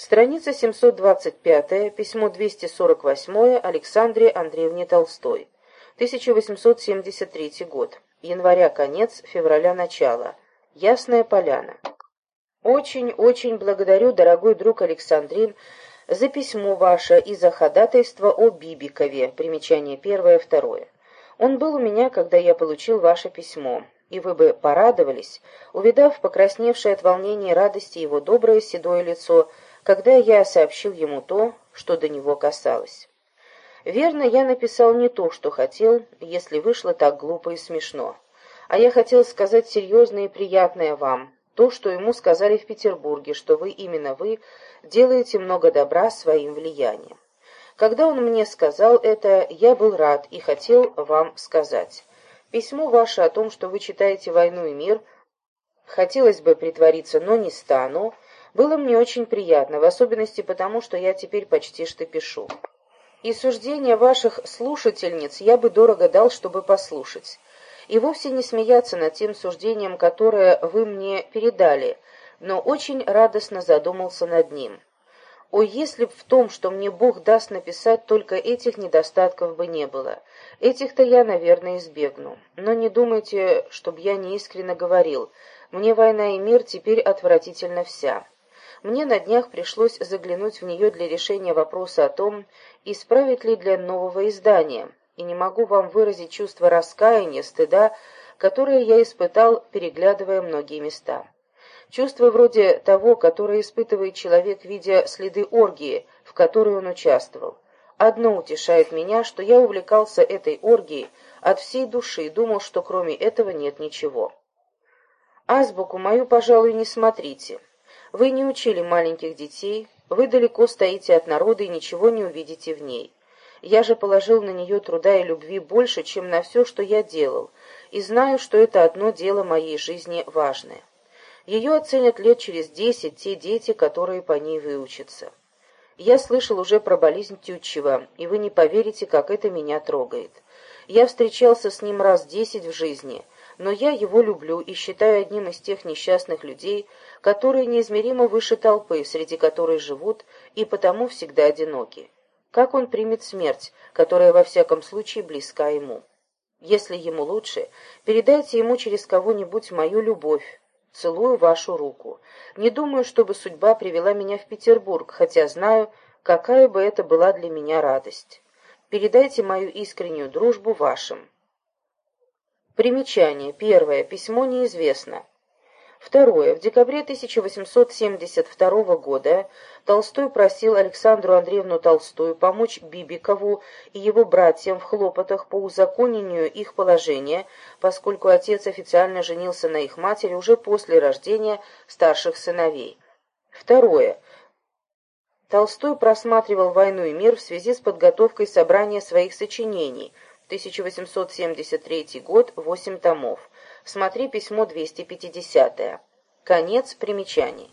Страница 725, письмо 248 Александре Андреевне Толстой. 1873 год. Января конец, февраля начало. Ясная поляна. Очень-очень благодарю, дорогой друг Александрин, за письмо ваше и за ходатайство о Бибикове. Примечание первое, второе. Он был у меня, когда я получил ваше письмо, и вы бы порадовались, увидав покрасневшее от волнения и радости его доброе седое лицо, когда я сообщил ему то, что до него касалось. Верно, я написал не то, что хотел, если вышло так глупо и смешно. А я хотел сказать серьезное и приятное вам, то, что ему сказали в Петербурге, что вы, именно вы, делаете много добра своим влиянием. Когда он мне сказал это, я был рад и хотел вам сказать. Письмо ваше о том, что вы читаете «Войну и мир», хотелось бы притвориться, но не стану, было мне очень приятно, в особенности потому, что я теперь почти что пишу. И суждения ваших слушательниц я бы дорого дал, чтобы послушать. И вовсе не смеяться над тем суждением, которое вы мне передали, но очень радостно задумался над ним. О, если б в том, что мне Бог даст написать, только этих недостатков бы не было. Этих-то я, наверное, избегну. Но не думайте, чтобы я неискренно говорил. Мне война и мир теперь отвратительно вся. Мне на днях пришлось заглянуть в нее для решения вопроса о том, исправить ли для нового издания, и не могу вам выразить чувство раскаяния, стыда, которое я испытал, переглядывая многие места. Чувство вроде того, которое испытывает человек, видя следы оргии, в которой он участвовал. Одно утешает меня, что я увлекался этой оргией от всей души и думал, что кроме этого нет ничего. Азбуку мою, пожалуй, не смотрите. Вы не учили маленьких детей, вы далеко стоите от народа и ничего не увидите в ней. Я же положил на нее труда и любви больше, чем на все, что я делал, и знаю, что это одно дело моей жизни важное. Ее оценят лет через десять те дети, которые по ней выучатся. Я слышал уже про болезнь Тютчева, и вы не поверите, как это меня трогает. Я встречался с ним раз десять в жизни — но я его люблю и считаю одним из тех несчастных людей, которые неизмеримо выше толпы, среди которой живут и потому всегда одиноки. Как он примет смерть, которая во всяком случае близка ему? Если ему лучше, передайте ему через кого-нибудь мою любовь. Целую вашу руку. Не думаю, чтобы судьба привела меня в Петербург, хотя знаю, какая бы это была для меня радость. Передайте мою искреннюю дружбу вашим. Примечание. Первое. Письмо неизвестно. Второе. В декабре 1872 года Толстой просил Александру Андреевну Толстую помочь Бибикову и его братьям в хлопотах по узаконению их положения, поскольку отец официально женился на их матери уже после рождения старших сыновей. Второе. Толстой просматривал «Войну и мир» в связи с подготовкой собрания своих сочинений – 1873 год, 8 томов. Смотри письмо 250. Конец примечаний.